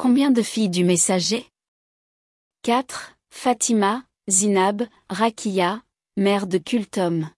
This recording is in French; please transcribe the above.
Combien de filles du messager? 4. Fatima, Zinab, Rakia, mère de Kultom.